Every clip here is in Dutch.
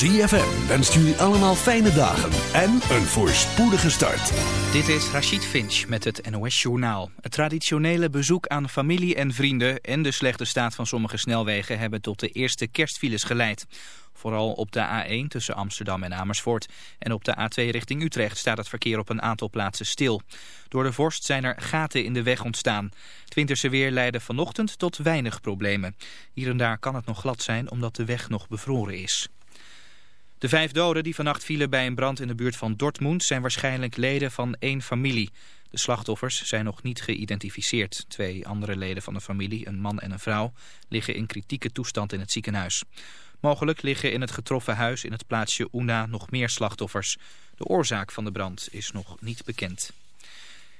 ZFM wenst jullie allemaal fijne dagen en een voorspoedige start. Dit is Rachid Finch met het NOS Journaal. Het traditionele bezoek aan familie en vrienden en de slechte staat van sommige snelwegen hebben tot de eerste kerstfiles geleid. Vooral op de A1 tussen Amsterdam en Amersfoort en op de A2 richting Utrecht staat het verkeer op een aantal plaatsen stil. Door de vorst zijn er gaten in de weg ontstaan. Het winterse weer leidde vanochtend tot weinig problemen. Hier en daar kan het nog glad zijn omdat de weg nog bevroren is. De vijf doden die vannacht vielen bij een brand in de buurt van Dortmund zijn waarschijnlijk leden van één familie. De slachtoffers zijn nog niet geïdentificeerd. Twee andere leden van de familie, een man en een vrouw, liggen in kritieke toestand in het ziekenhuis. Mogelijk liggen in het getroffen huis in het plaatsje Una nog meer slachtoffers. De oorzaak van de brand is nog niet bekend.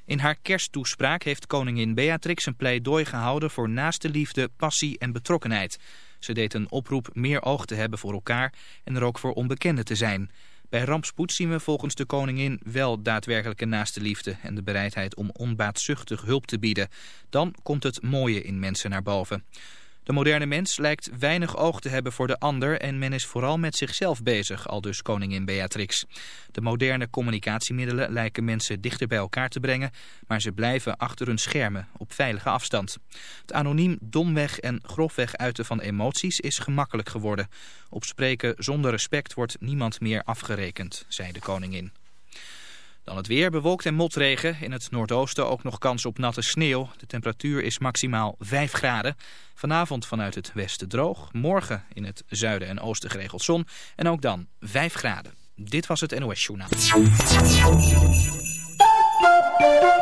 In haar kersttoespraak heeft koningin Beatrix een pleidooi gehouden voor naaste liefde, passie en betrokkenheid. Ze deed een oproep meer oog te hebben voor elkaar en er ook voor onbekenden te zijn. Bij rampspoed zien we volgens de koningin wel daadwerkelijke naaste liefde en de bereidheid om onbaatzuchtig hulp te bieden. Dan komt het mooie in mensen naar boven. De moderne mens lijkt weinig oog te hebben voor de ander en men is vooral met zichzelf bezig, al dus koningin Beatrix. De moderne communicatiemiddelen lijken mensen dichter bij elkaar te brengen, maar ze blijven achter hun schermen op veilige afstand. Het anoniem domweg en grofweg uiten van emoties is gemakkelijk geworden. Op spreken zonder respect wordt niemand meer afgerekend, zei de koningin. Dan het weer, bewolkt en motregen. In het noordoosten ook nog kans op natte sneeuw. De temperatuur is maximaal 5 graden. Vanavond vanuit het westen droog. Morgen in het zuiden en oosten geregeld zon. En ook dan 5 graden. Dit was het NOS Journaal.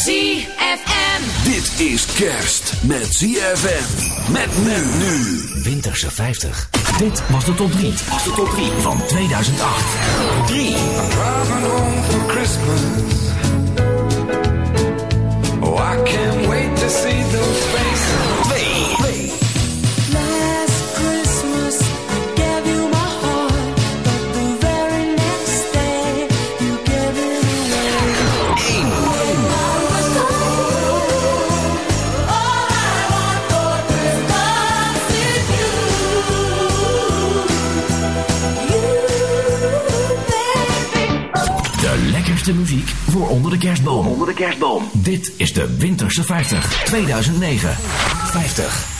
ZFM. Dit is kerst met ZFM. Met men nu. Winterse 50. Dit was de top 3. Was de top 3 van 2008. 3. Driving home for Christmas. Oh, I can't wait to see those faces. Kerstboom. Onder de kerstboom. Dit is de Winterse 50. 2009. 50.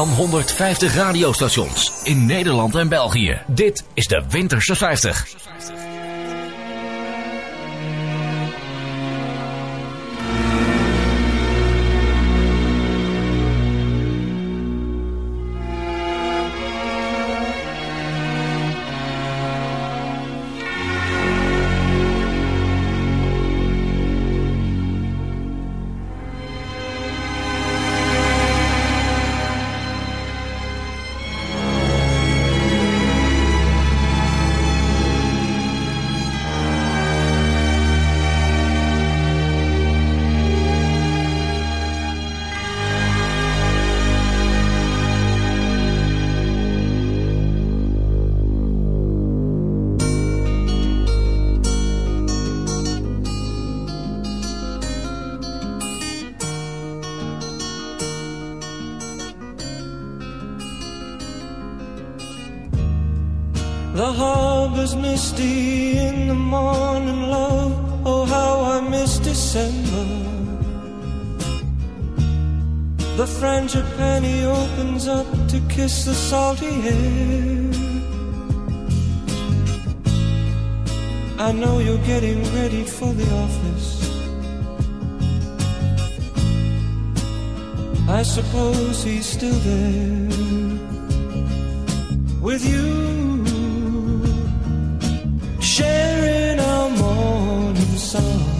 dan 150 radiostations in Nederland en België. Dit is de Winterse 50. Kiss the salty air. I know you're getting ready for the office. I suppose he's still there with you, sharing our morning sun.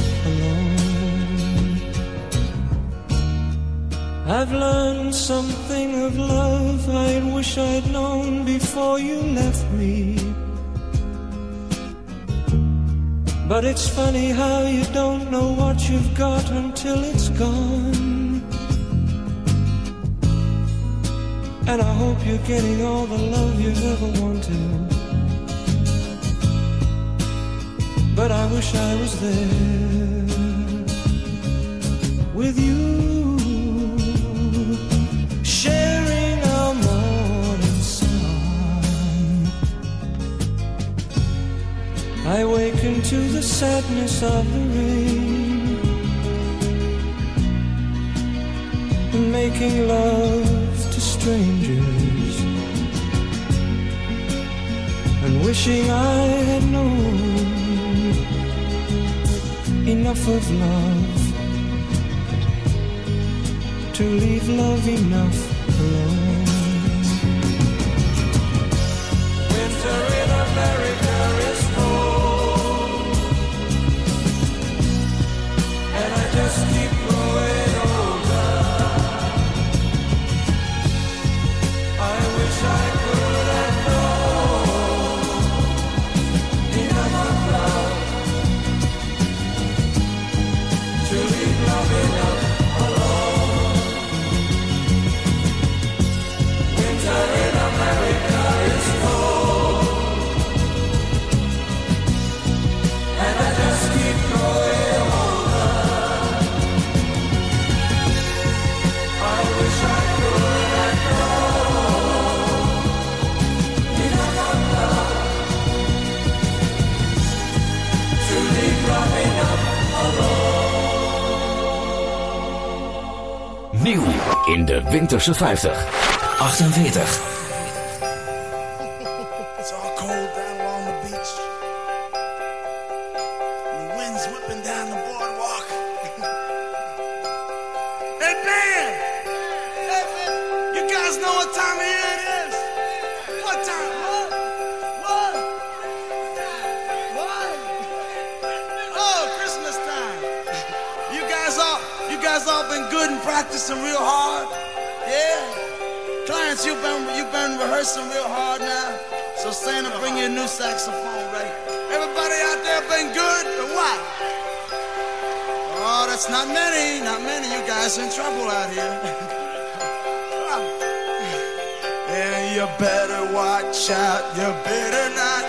I've learned something of love I wish I'd known before you left me. But it's funny how you don't know what you've got until it's gone. And I hope you're getting all the love you've ever wanted. But I wish I was there with you, I waken to the sadness of the rain. And making love to strangers. And wishing I had known enough of love to leave love enough 56, 48. Better watch out. You better not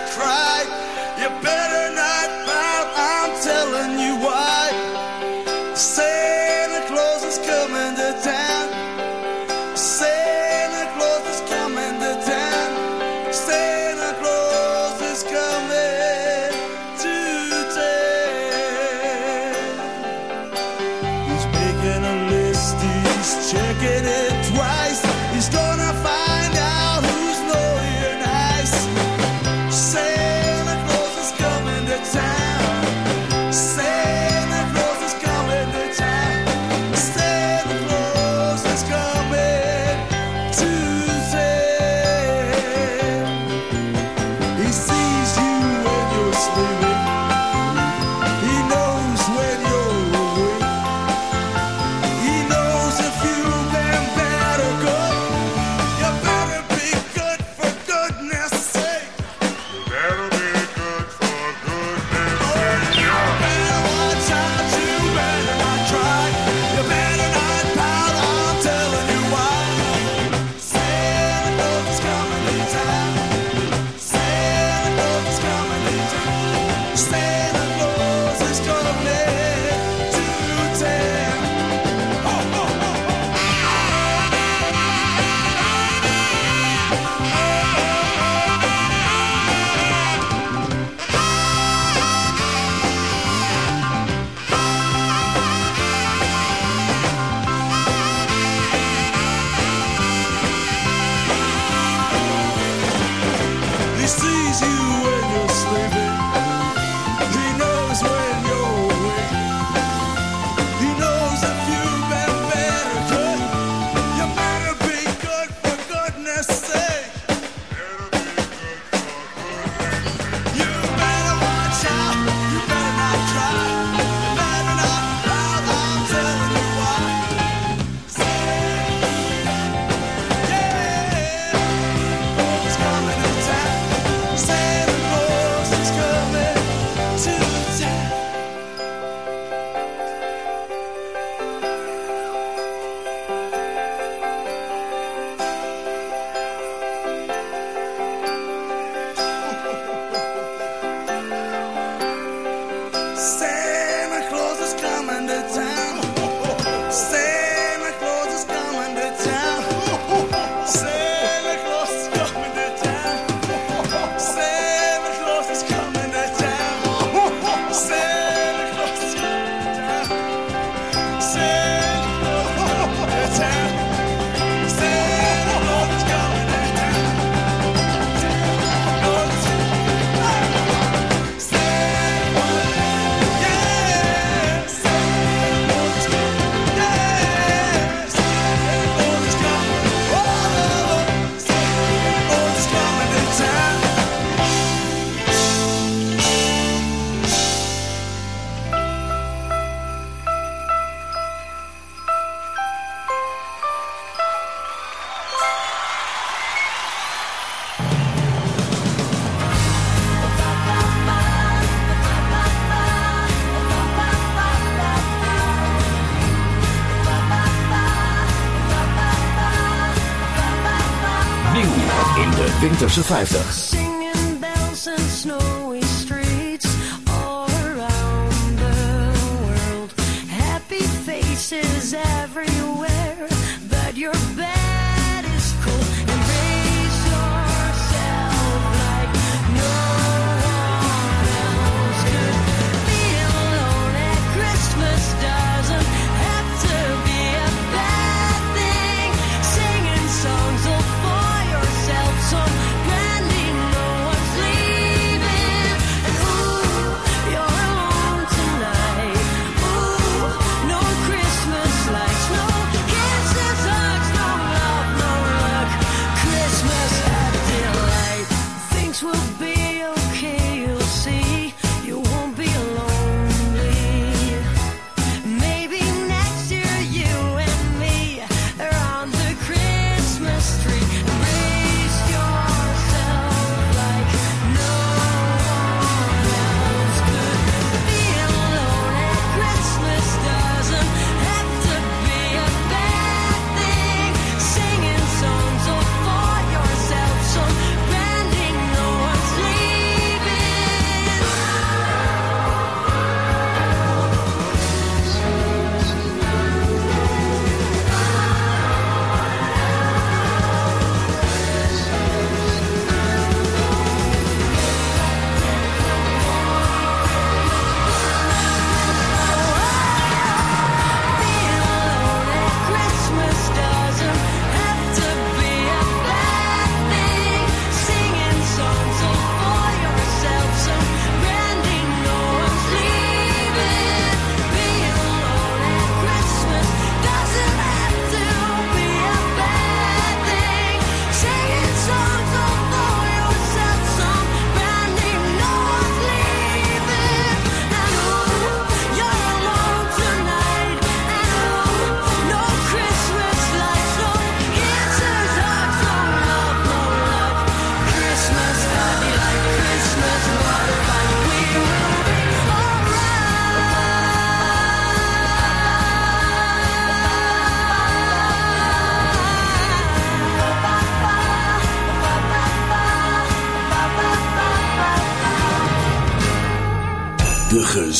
50.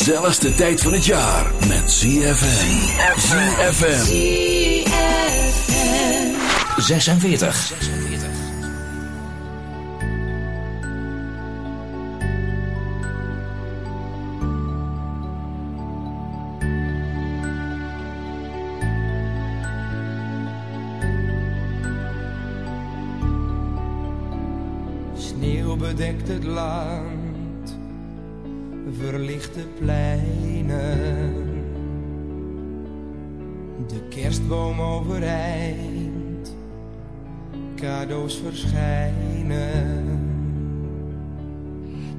gezelligste tijd van het jaar met ZFM. ZFM. 46. De pleinen. De kerstboom overeind, cadeaus verschijnen.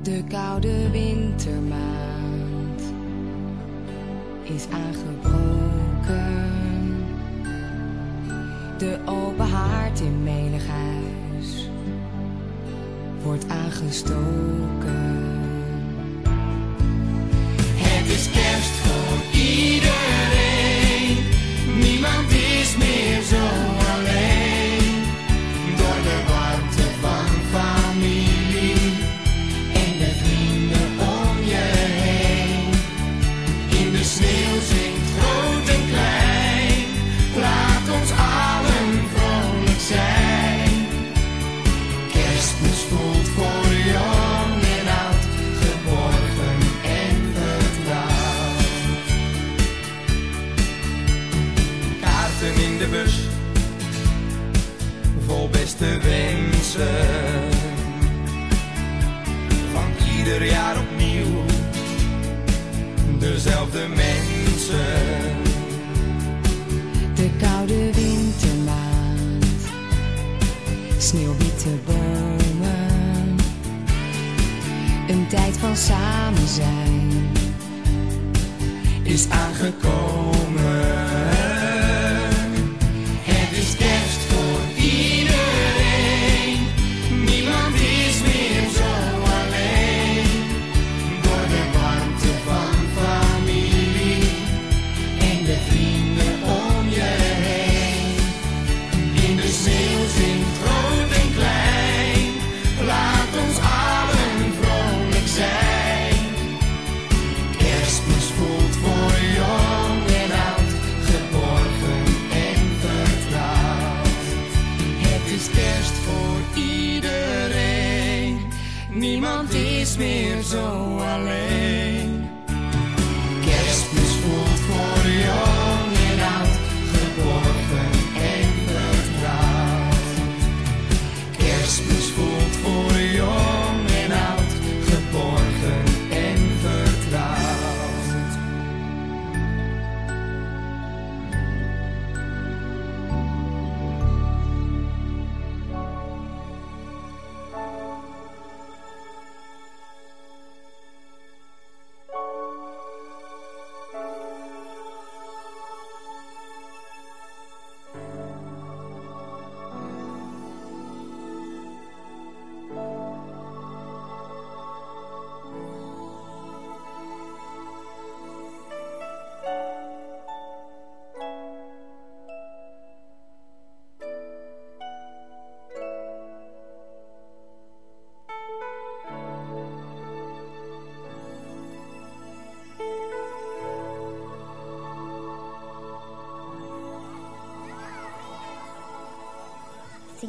De koude wintermaand is aangebroken. De open haard in menig huis wordt aangestoken.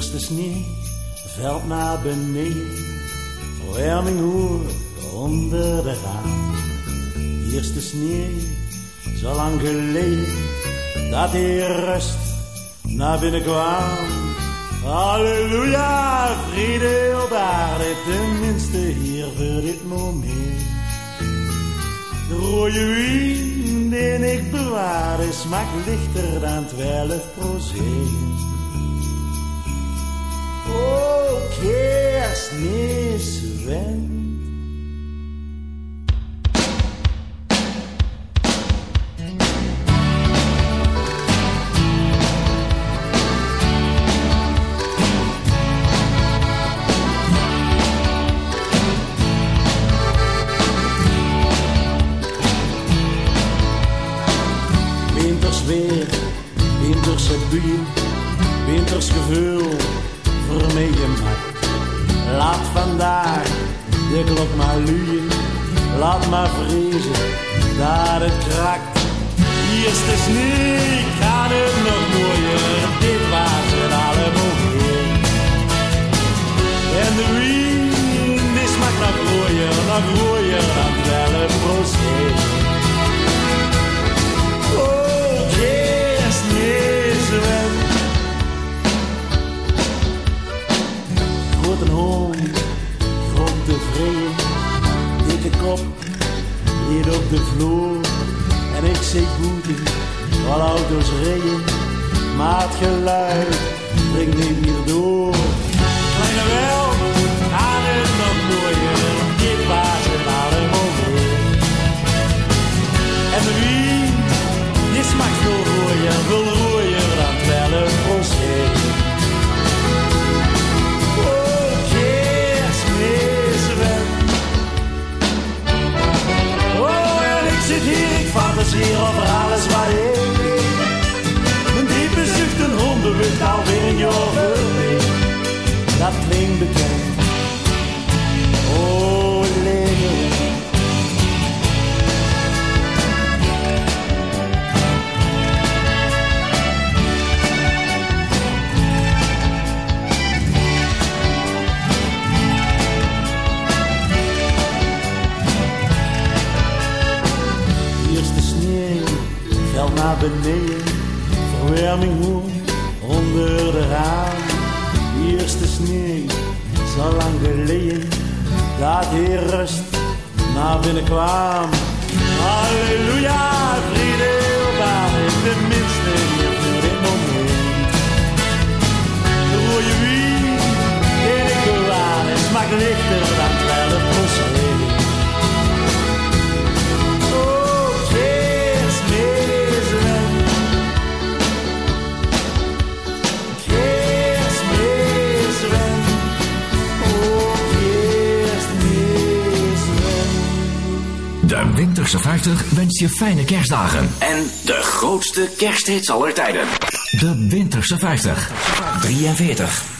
Eerste sneeuw valt naar beneden, verwarming hoort onder de raam. Eerste sneeuw, zo lang geleden, dat de rust naar binnen kwam. Halleluja, vrede op aarde, tenminste hier voor dit moment. De rode wien die ik bewaarde, smaakt lichter dan 12 procent. Kerstmis wend. Beneden, verwarming hoor onder de raam. Eerste sneeuw, zo lang geleden, dat hier rust naar binnen kwam. Halleluja, 50 wens je fijne kerstdagen. En de grootste kersthits aller tijden. De Winterse 50. 43.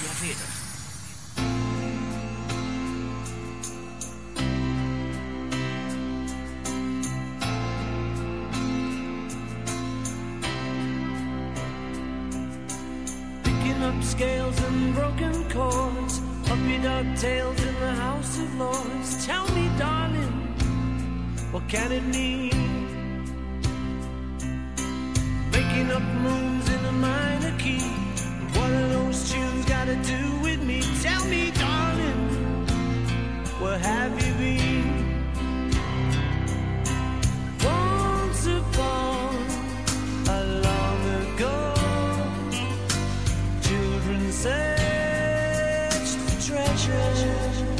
却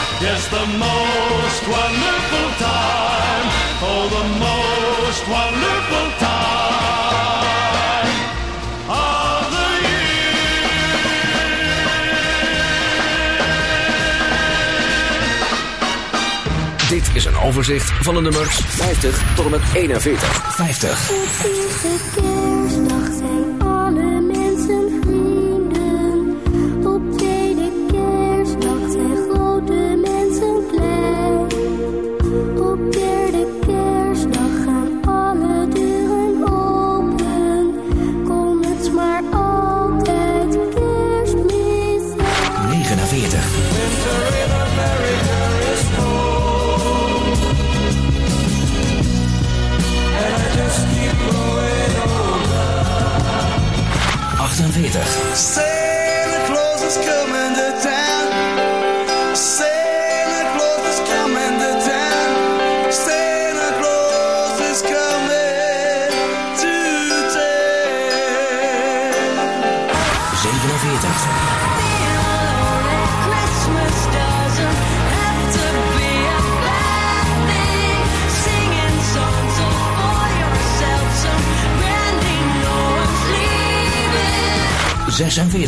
Yes, the most wonderful time. Oh, the most wonderful time of the Dit is een overzicht van de nummers 50 tot en met 41. 50.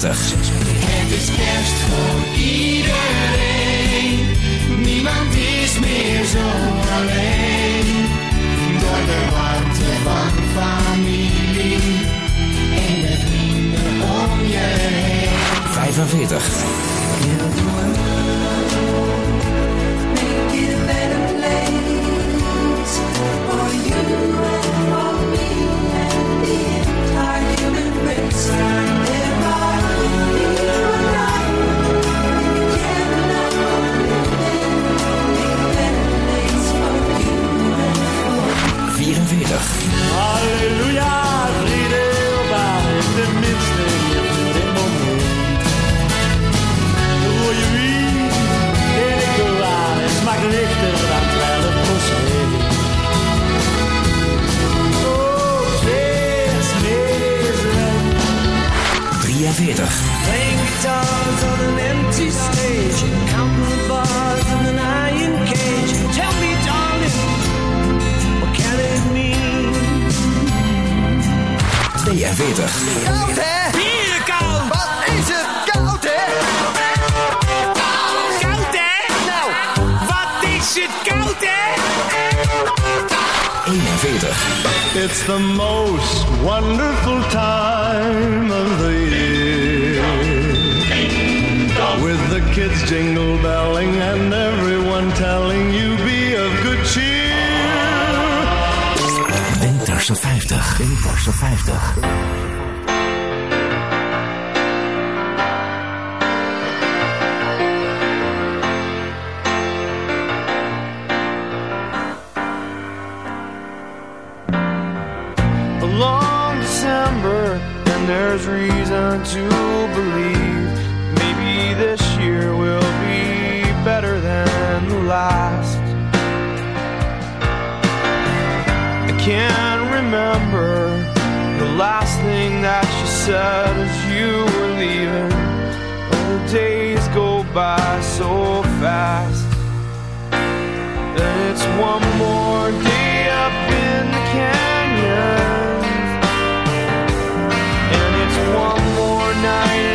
20. Playing guitars on an empty stage, counting the bars in an iron cage. Tell me, darling, what can it mean? 42. Koud hè? Wat is het koud hè? Koud, koud hè? Nou, wat is het koud hè? 41. It's the most wonderful time of the year. kids jingle belling and everyone telling you be of good cheer. Winterse 50. Winterse 50. there's reason to believe last. I can't remember the last thing that you said as you were leaving. But the days go by so fast. And it's one more day up in the canyon, And it's one more night.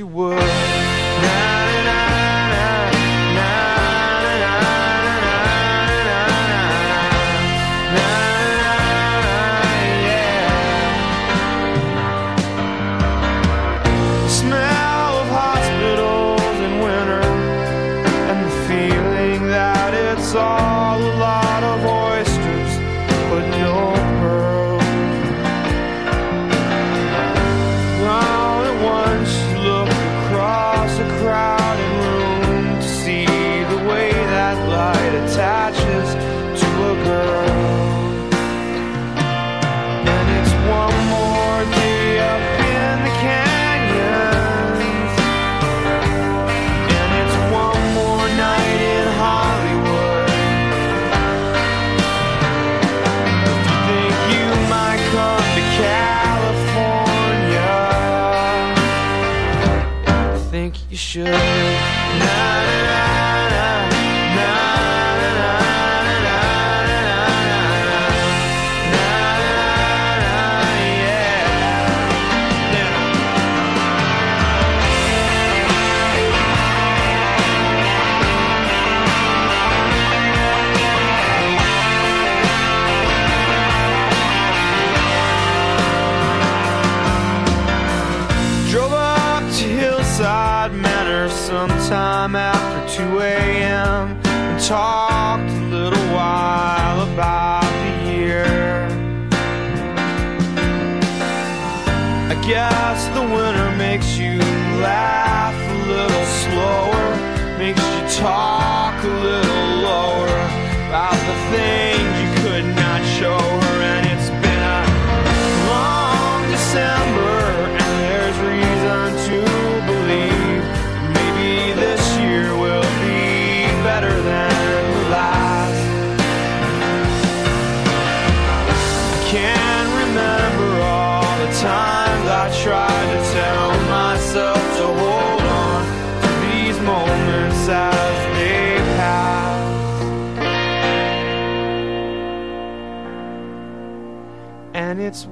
you would.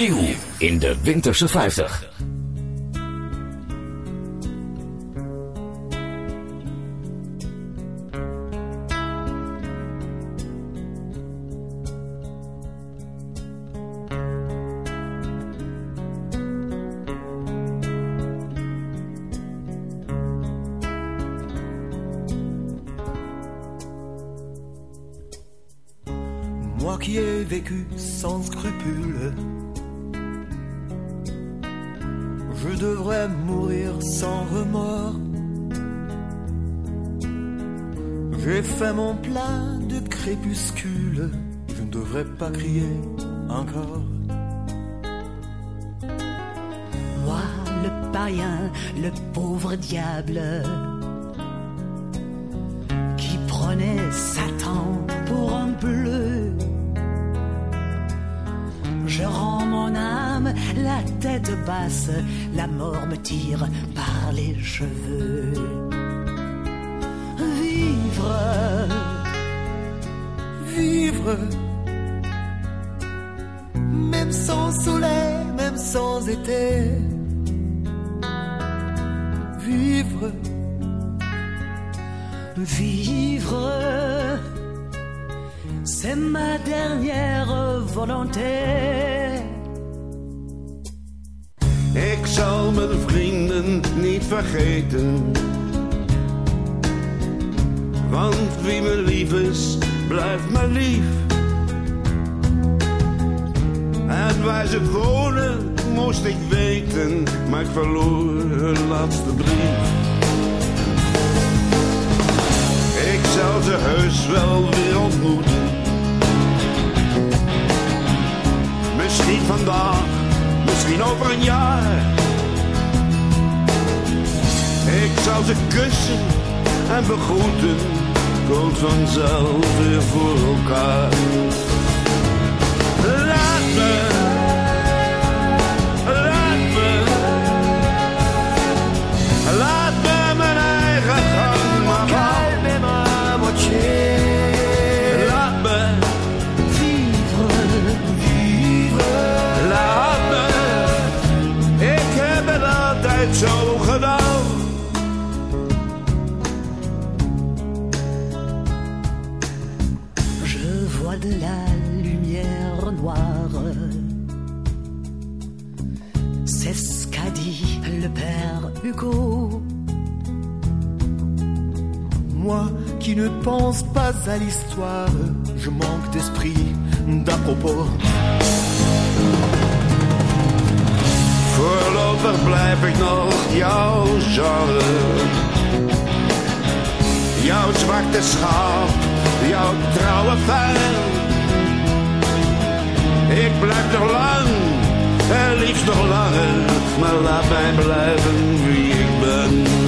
Nieuw in de Winterse 50. Moi qui ai vécu sans scrupule, devrais mourir sans remords. J'ai fait mon plein de crépuscule, je ne devrais pas crier encore. Moi, le païen, le pauvre diable, la mort me tire par les cheveux. Vivre, Vivre, même sans soleil, même sans été. Vivre, vivre, c'est ma dernière volonté. Vergeten. Want wie me lief is, blijft me lief. En waar ze wonen, moest ik weten, maar ik verloor hun laatste brief. Ik zal ze heus wel Ze kussen en begroeten, komt vanzelf weer voor elkaar. Laat me, qui ne pense pas à l'histoire, je manque d'esprit d'à propos. Voorlopig blijf ik nog jouw genre. Jouw zwarte schaap, jouw trouwe fan. Ik blijf nog lang, en liefst nog langer, maar laat mij blijven wie ik ben.